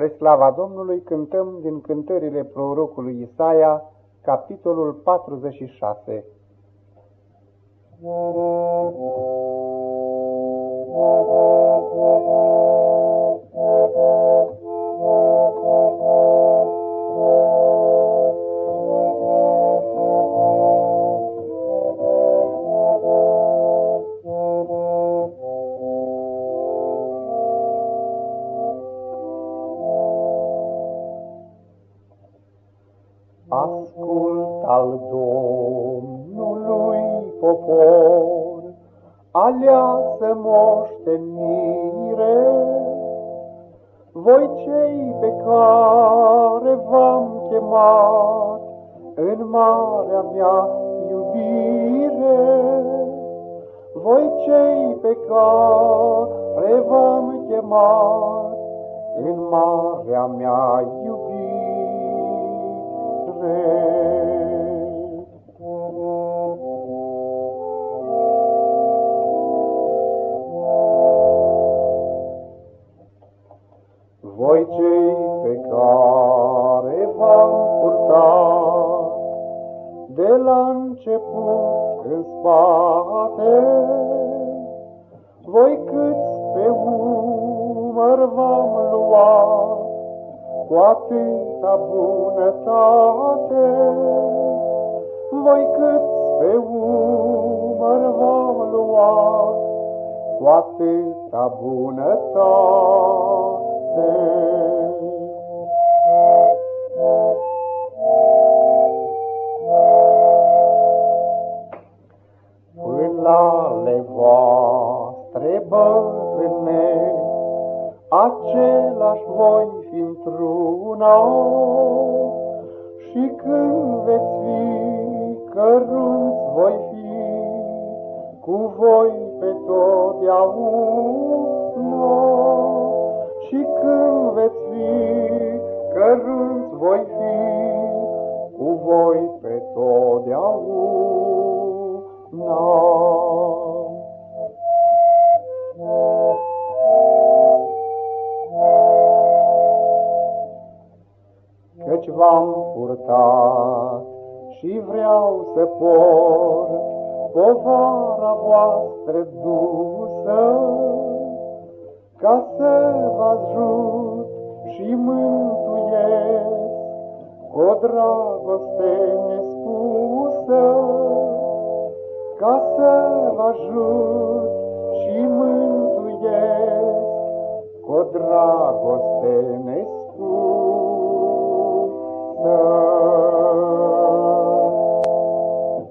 Spre slava Domnului cântăm din cântările prorocului Isaia, capitolul 46. Al Domnului popor, aleasă moștenire, voi cei pe care v-am chemat în marea mea iubire, voi cei pe care v-am chemat în marea mea iubire de la început în spate, voi câți pe umăr v-am luat, cu atâta bunătate. Voi câți pe umăr v-am luat, cu atâta bunătate. Bătrâne, același voi fi într-una și când veți fi cărunți voi fi cu voi pe totdeauna. Și când căci v-am purtat și vreau să port povara voastră dusă, ca să vă ajut și mântuiesc cu o dragoste nespusă, ca să vă ajut